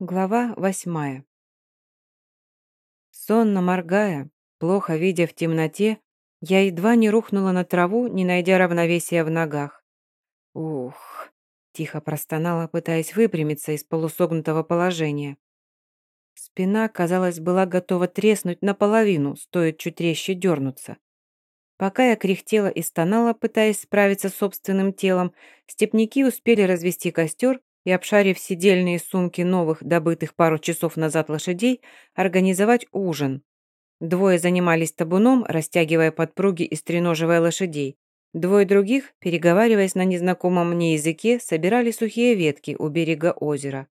Глава восьмая. Сонно моргая, плохо видя в темноте, я едва не рухнула на траву, не найдя равновесия в ногах. Ух, тихо простонала, пытаясь выпрямиться из полусогнутого положения. Спина, казалось, была готова треснуть наполовину, стоит чуть резче дернуться. Пока я кряхтела и стонала, пытаясь справиться с собственным телом, степняки успели развести костер и, обшарив сидельные сумки новых, добытых пару часов назад лошадей, организовать ужин. Двое занимались табуном, растягивая подпруги и стреноживая лошадей. Двое других, переговариваясь на незнакомом мне языке, собирали сухие ветки у берега озера.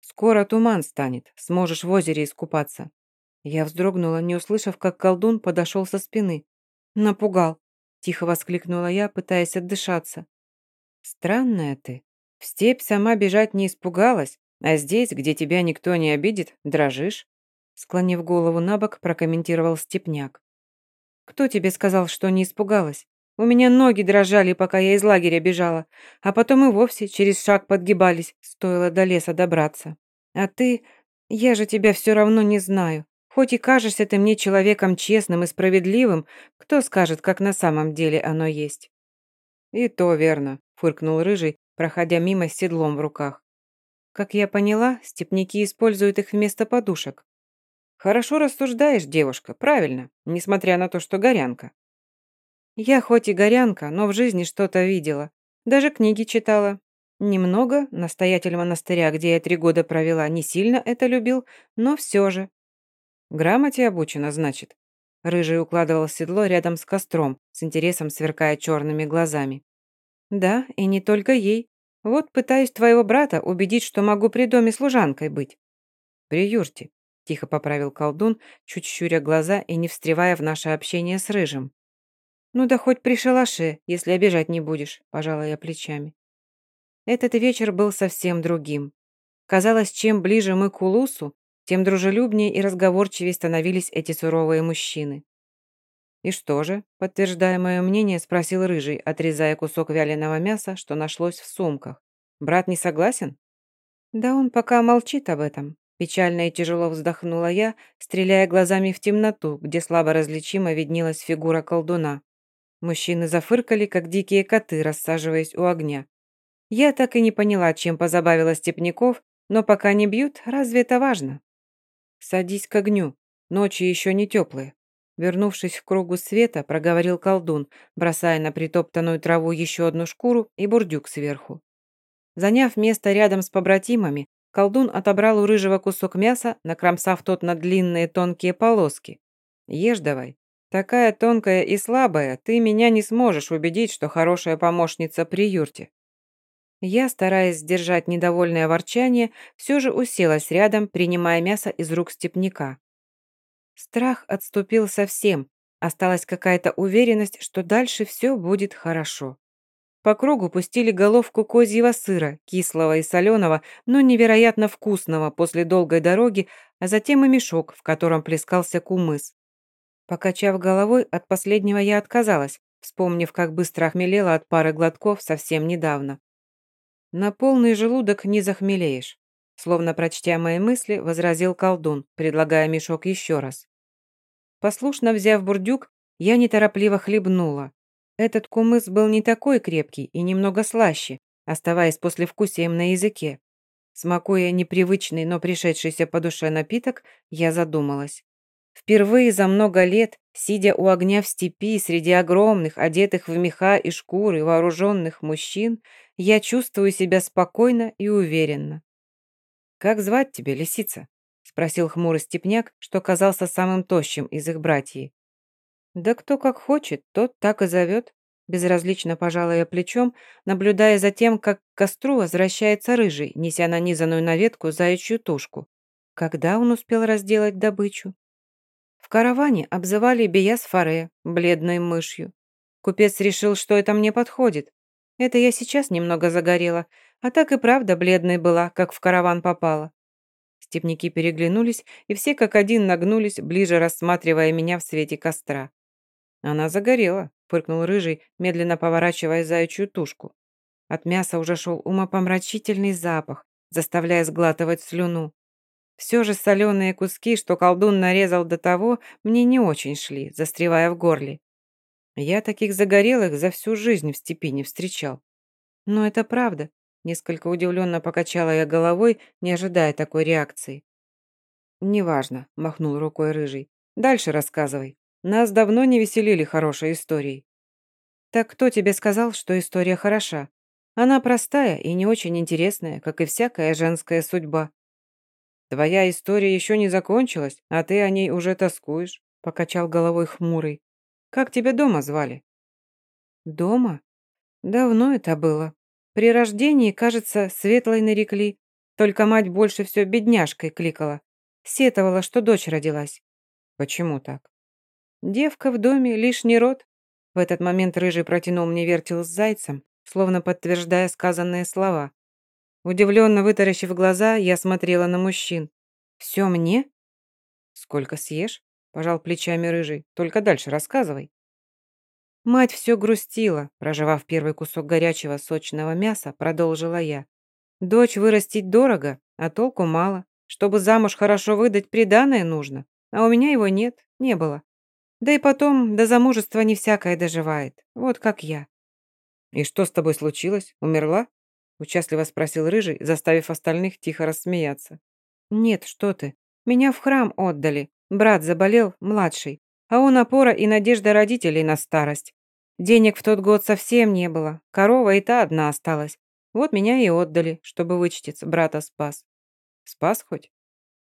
«Скоро туман станет, сможешь в озере искупаться». Я вздрогнула, не услышав, как колдун подошел со спины. «Напугал», – тихо воскликнула я, пытаясь отдышаться. «Странная ты», в степь сама бежать не испугалась, а здесь, где тебя никто не обидит, дрожишь?» Склонив голову на бок, прокомментировал степняк. «Кто тебе сказал, что не испугалась? У меня ноги дрожали, пока я из лагеря бежала, а потом и вовсе через шаг подгибались, стоило до леса добраться. А ты... Я же тебя все равно не знаю. Хоть и кажешься ты мне человеком честным и справедливым, кто скажет, как на самом деле оно есть?» «И то верно», — фыркнул Рыжий, проходя мимо с седлом в руках. Как я поняла, степняки используют их вместо подушек. Хорошо рассуждаешь, девушка, правильно, несмотря на то, что горянка. Я хоть и горянка, но в жизни что-то видела. Даже книги читала. Немного, настоятель монастыря, где я три года провела, не сильно это любил, но все же. Грамоте обучена, значит. Рыжий укладывал седло рядом с костром, с интересом сверкая черными глазами. Да, и не только ей. Вот пытаюсь твоего брата убедить, что могу при доме служанкой быть». «При юрте», — тихо поправил колдун, чуть щуря глаза и не встревая в наше общение с Рыжим. «Ну да хоть при шалаше, если обижать не будешь», — пожала я плечами. Этот вечер был совсем другим. Казалось, чем ближе мы к Улусу, тем дружелюбнее и разговорчивее становились эти суровые мужчины. «И что же?» – подтверждая мое мнение, спросил Рыжий, отрезая кусок вяленого мяса, что нашлось в сумках. «Брат не согласен?» «Да он пока молчит об этом», – печально и тяжело вздохнула я, стреляя глазами в темноту, где слабо различимо виднелась фигура колдуна. Мужчины зафыркали, как дикие коты, рассаживаясь у огня. Я так и не поняла, чем позабавила степняков, но пока не бьют, разве это важно? «Садись к огню, ночи еще не теплые», Вернувшись в кругу света, проговорил колдун, бросая на притоптанную траву еще одну шкуру и бурдюк сверху. Заняв место рядом с побратимами, колдун отобрал у рыжего кусок мяса, накромсав тот на длинные тонкие полоски. «Ешь давай. Такая тонкая и слабая, ты меня не сможешь убедить, что хорошая помощница при юрте». Я, стараясь сдержать недовольное ворчание, все же уселась рядом, принимая мясо из рук степняка. Страх отступил совсем, осталась какая-то уверенность, что дальше все будет хорошо. По кругу пустили головку козьего сыра, кислого и соленого, но невероятно вкусного после долгой дороги, а затем и мешок, в котором плескался кумыс. Покачав головой, от последнего я отказалась, вспомнив, как быстро охмелела от пары глотков совсем недавно. На полный желудок не захмелеешь. Словно прочтя мои мысли, возразил колдун, предлагая мешок еще раз. Послушно взяв бурдюк, я неторопливо хлебнула. Этот кумыс был не такой крепкий и немного слаще, оставаясь послевкусием на языке. Смакуя непривычный, но пришедшийся по душе напиток, я задумалась. Впервые за много лет, сидя у огня в степи среди огромных, одетых в меха и шкуры вооруженных мужчин, я чувствую себя спокойно и уверенно. «Как звать тебя, лисица?» Спросил хмурый степняк, что казался самым тощим из их братьев. «Да кто как хочет, тот так и зовет», безразлично пожала я плечом, наблюдая за тем, как к костру возвращается рыжий, неся нанизанную на ветку заячью тушку. Когда он успел разделать добычу? В караване обзывали Бияс Фаре, бледной мышью. Купец решил, что это мне подходит. Это я сейчас немного загорела, а так и правда бледной была, как в караван попала. Степники переглянулись, и все как один нагнулись, ближе рассматривая меня в свете костра. «Она загорела», — фыркнул Рыжий, медленно поворачивая заячью тушку. От мяса уже шел умопомрачительный запах, заставляя сглатывать слюну. Все же соленые куски, что колдун нарезал до того, мне не очень шли, застревая в горле. Я таких загорелых за всю жизнь в степи не встречал. Но это правда. Несколько удивленно покачала я головой, не ожидая такой реакции. «Неважно», — махнул рукой рыжий. «Дальше рассказывай. Нас давно не веселили хорошей историей». «Так кто тебе сказал, что история хороша? Она простая и не очень интересная, как и всякая женская судьба». «Твоя история еще не закончилась, а ты о ней уже тоскуешь», — покачал головой хмурый. «Как тебя дома звали?» «Дома? Давно это было. При рождении, кажется, Светлой нарекли. Только мать больше все бедняжкой кликала. Сетовала, что дочь родилась. Почему так? Девка в доме, лишний род. В этот момент Рыжий протянул мне вертел с зайцем, словно подтверждая сказанные слова. Удивленно вытаращив глаза, я смотрела на мужчин. «Все мне?» «Сколько съешь?» – пожал плечами Рыжий. «Только дальше рассказывай». Мать все грустила, проживав первый кусок горячего сочного мяса, продолжила я. Дочь вырастить дорого, а толку мало. Чтобы замуж хорошо выдать, приданое нужно. А у меня его нет, не было. Да и потом, до замужества не всякое доживает. Вот как я. «И что с тобой случилось? Умерла?» Участливо спросил Рыжий, заставив остальных тихо рассмеяться. «Нет, что ты. Меня в храм отдали. Брат заболел, младший. А он опора и надежда родителей на старость. Денег в тот год совсем не было. Корова и та одна осталась. Вот меня и отдали, чтобы вычтиться, брата спас. Спас хоть?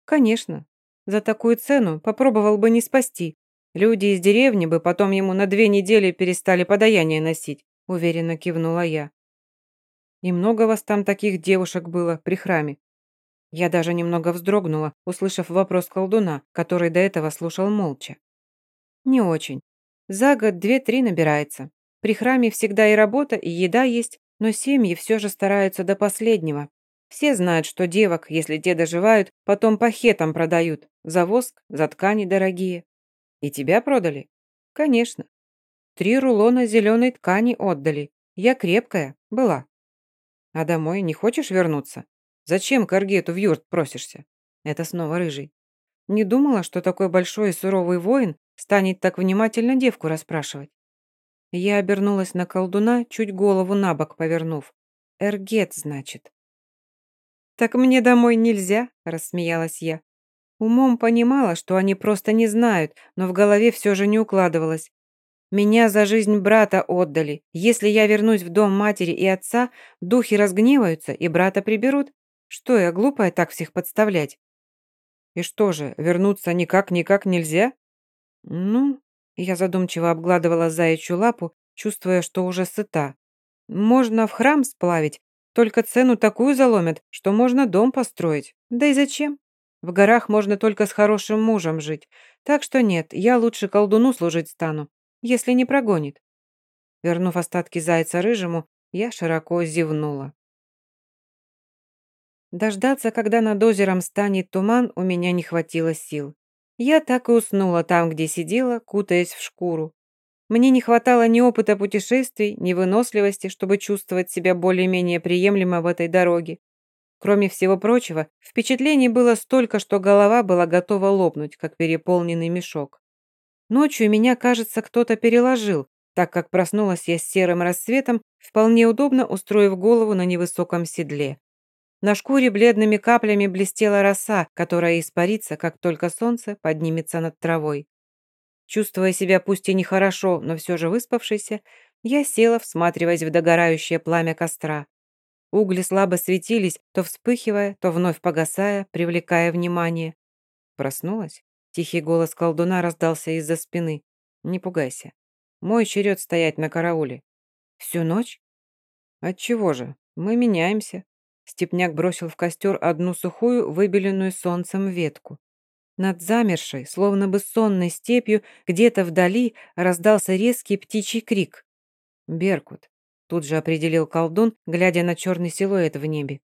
Конечно. За такую цену попробовал бы не спасти. Люди из деревни бы потом ему на две недели перестали подаяние носить, уверенно кивнула я. И много вас там таких девушек было при храме? Я даже немного вздрогнула, услышав вопрос колдуна, который до этого слушал молча. Не очень. За год две-три набирается. При храме всегда и работа, и еда есть, но семьи все же стараются до последнего, все знают, что девок, если те доживают, потом по хетам продают. За воск, за ткани дорогие. И тебя продали? Конечно. Три рулона зеленой ткани отдали. Я крепкая, была. А домой не хочешь вернуться? Зачем к Аргету в юрт просишься? Это снова рыжий. Не думала, что такой большой и суровый воин станет так внимательно девку расспрашивать. Я обернулась на колдуна, чуть голову на бок повернув. Эргет, значит. «Так мне домой нельзя», – рассмеялась я. Умом понимала, что они просто не знают, но в голове все же не укладывалось. Меня за жизнь брата отдали. Если я вернусь в дом матери и отца, духи разгневаются и брата приберут. Что я, глупая, так всех подставлять? И что же, вернуться никак-никак нельзя? Ну, я задумчиво обгладывала заячью лапу, чувствуя, что уже сыта. Можно в храм сплавить, только цену такую заломят, что можно дом построить. Да и зачем? В горах можно только с хорошим мужем жить. Так что нет, я лучше колдуну служить стану, если не прогонит. Вернув остатки зайца рыжему, я широко зевнула. Дождаться, когда над озером станет туман, у меня не хватило сил. Я так и уснула там, где сидела, кутаясь в шкуру. Мне не хватало ни опыта путешествий, ни выносливости, чтобы чувствовать себя более-менее приемлемо в этой дороге. Кроме всего прочего, впечатлений было столько, что голова была готова лопнуть, как переполненный мешок. Ночью меня, кажется, кто-то переложил, так как проснулась я с серым рассветом, вполне удобно устроив голову на невысоком седле. На шкуре бледными каплями блестела роса, которая испарится, как только солнце поднимется над травой. Чувствуя себя пусть и нехорошо, но все же выспавшейся, я села, всматриваясь в догорающее пламя костра. Угли слабо светились, то вспыхивая, то вновь погасая, привлекая внимание. Проснулась? Тихий голос колдуна раздался из-за спины. «Не пугайся. Мой черед стоять на карауле». «Всю ночь?» «Отчего же? Мы меняемся». Степняк бросил в костер одну сухую, выбеленную солнцем ветку. Над замершей, словно бы сонной степью, где-то вдали раздался резкий птичий крик. «Беркут», — тут же определил колдун, глядя на черный силуэт в небе.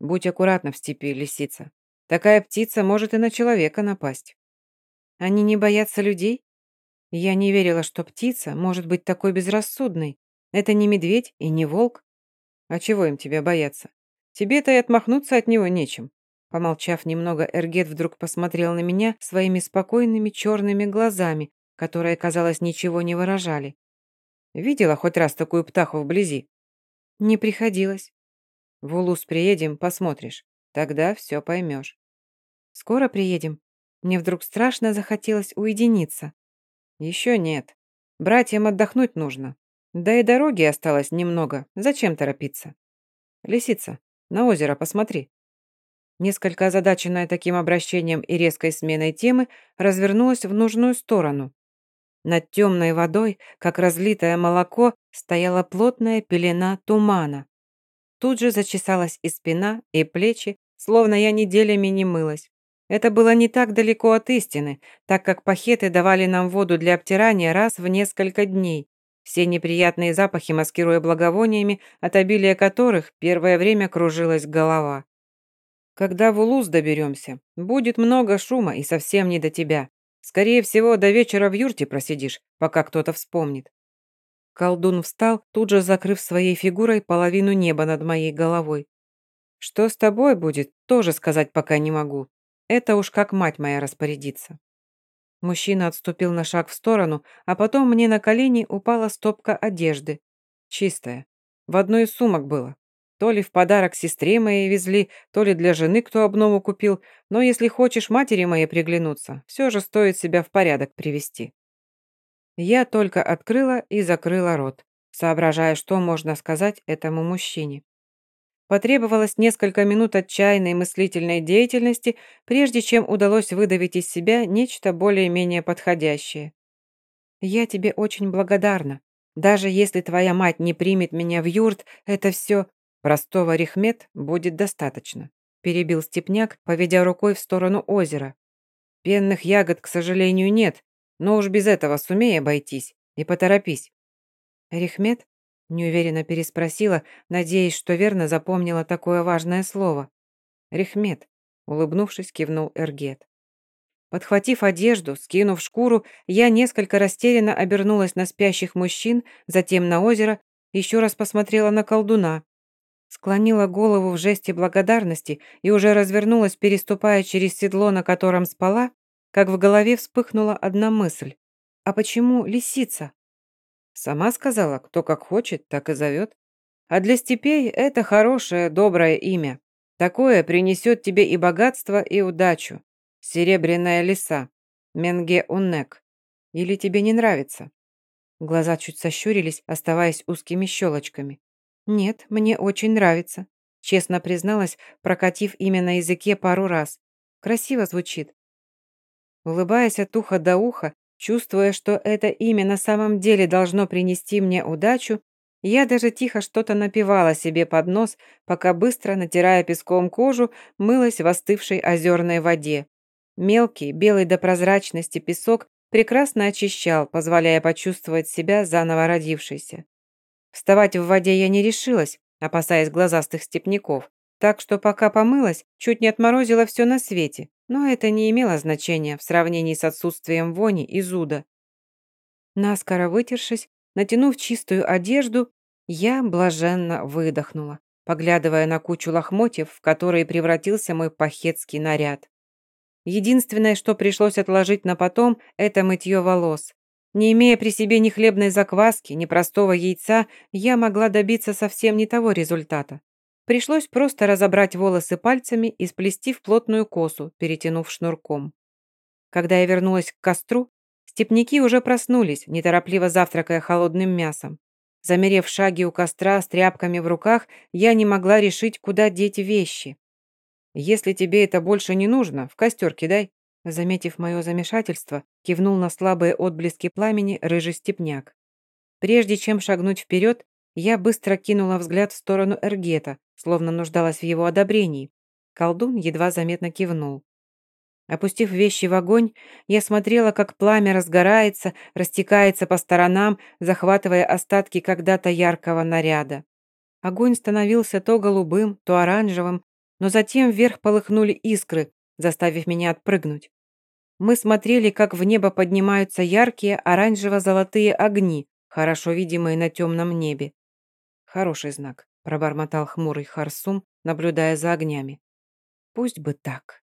«Будь аккуратна в степи, лисица. Такая птица может и на человека напасть». «Они не боятся людей?» Я не верила, что птица может быть такой безрассудной. Это не медведь и не волк. А чего им тебя бояться? Тебе-то и отмахнуться от него нечем». Помолчав немного, Эргет вдруг посмотрел на меня своими спокойными черными глазами, которые, казалось, ничего не выражали. «Видела хоть раз такую птаху вблизи?» «Не приходилось». «В Улус приедем, посмотришь. Тогда все поймешь». «Скоро приедем?» Мне вдруг страшно захотелось уединиться. «Еще нет. Братьям отдохнуть нужно. Да и дороги осталось немного. Зачем торопиться?» «Лисица, на озеро посмотри». Несколько озадаченная таким обращением и резкой сменой темы, развернулась в нужную сторону. Над темной водой, как разлитое молоко, стояла плотная пелена тумана. Тут же зачесалась и спина, и плечи, словно я неделями не мылась. Это было не так далеко от истины, так как пахеты давали нам воду для обтирания раз в несколько дней. Все неприятные запахи маскируя благовониями, от обилия которых первое время кружилась голова. Когда в Улус доберемся, будет много шума и совсем не до тебя. Скорее всего, до вечера в юрте просидишь, пока кто-то вспомнит». Колдун встал, тут же закрыв своей фигурой половину неба над моей головой. «Что с тобой будет, тоже сказать пока не могу. Это уж как мать моя распорядится». Мужчина отступил на шаг в сторону, а потом мне на колени упала стопка одежды. Чистая. В одной из сумок было. То ли в подарок сестре моей везли, то ли для жены кто обнову купил, но если хочешь матери моей приглянуться, все же стоит себя в порядок привести. Я только открыла и закрыла рот, соображая, что можно сказать этому мужчине. Потребовалось несколько минут отчаянной мыслительной деятельности, прежде чем удалось выдавить из себя нечто более-менее подходящее. «Я тебе очень благодарна. Даже если твоя мать не примет меня в юрт, это все «Простого рехмет будет достаточно», – перебил Степняк, поведя рукой в сторону озера. «Пенных ягод, к сожалению, нет, но уж без этого сумей обойтись и поторопись». «Рехмет?» – неуверенно переспросила, надеясь, что верно запомнила такое важное слово. «Рехмет», – улыбнувшись, кивнул Эргет. Подхватив одежду, скинув шкуру, я несколько растерянно обернулась на спящих мужчин, затем на озеро, еще раз посмотрела на колдуна, Склонила голову в жесте благодарности и уже развернулась, переступая через седло, на котором спала, как в голове вспыхнула одна мысль. «А почему лисица?» Сама сказала, кто как хочет, так и зовет. А для степей это хорошее, доброе имя. Такое принесет тебе и богатство, и удачу. Серебряная лиса. Менге Уннек. Или тебе не нравится?» Глаза чуть сощурились, оставаясь узкими щелочками. «Нет, мне очень нравится», — честно призналась, прокатив имя на языке пару раз. «Красиво звучит». Улыбаясь от уха до уха, чувствуя, что это имя на самом деле должно принести мне удачу, я даже тихо что-то напевала себе под нос, пока быстро, натирая песком кожу, мылась в остывшей озерной воде. Мелкий, белый до прозрачности песок прекрасно очищал, позволяя почувствовать себя заново родившейся. Вставать в воде я не решилась, опасаясь глазастых степняков, так что пока помылась, чуть не отморозила все на свете, но это не имело значения в сравнении с отсутствием вони и зуда. Наскоро вытершись, натянув чистую одежду, я блаженно выдохнула, поглядывая на кучу лохмотьев, в которые превратился мой пахетский наряд. Единственное, что пришлось отложить на потом, это мытье волос. Не имея при себе ни хлебной закваски, ни простого яйца, я могла добиться совсем не того результата. Пришлось просто разобрать волосы пальцами и сплести в плотную косу, перетянув шнурком. Когда я вернулась к костру, степняки уже проснулись, неторопливо завтракая холодным мясом. Замерев шаги у костра с тряпками в руках, я не могла решить, куда деть вещи. «Если тебе это больше не нужно, в костер кидай», Заметив мое замешательство, кивнул на слабые отблески пламени рыжий степняк. Прежде чем шагнуть вперед, я быстро кинула взгляд в сторону Эргета, словно нуждалась в его одобрении. Колдун едва заметно кивнул. Опустив вещи в огонь, я смотрела, как пламя разгорается, растекается по сторонам, захватывая остатки когда-то яркого наряда. Огонь становился то голубым, то оранжевым, но затем вверх полыхнули искры, заставив меня отпрыгнуть. Мы смотрели, как в небо поднимаются яркие оранжево-золотые огни, хорошо видимые на темном небе. «Хороший знак», – пробормотал хмурый Харсум, наблюдая за огнями. Пусть бы так.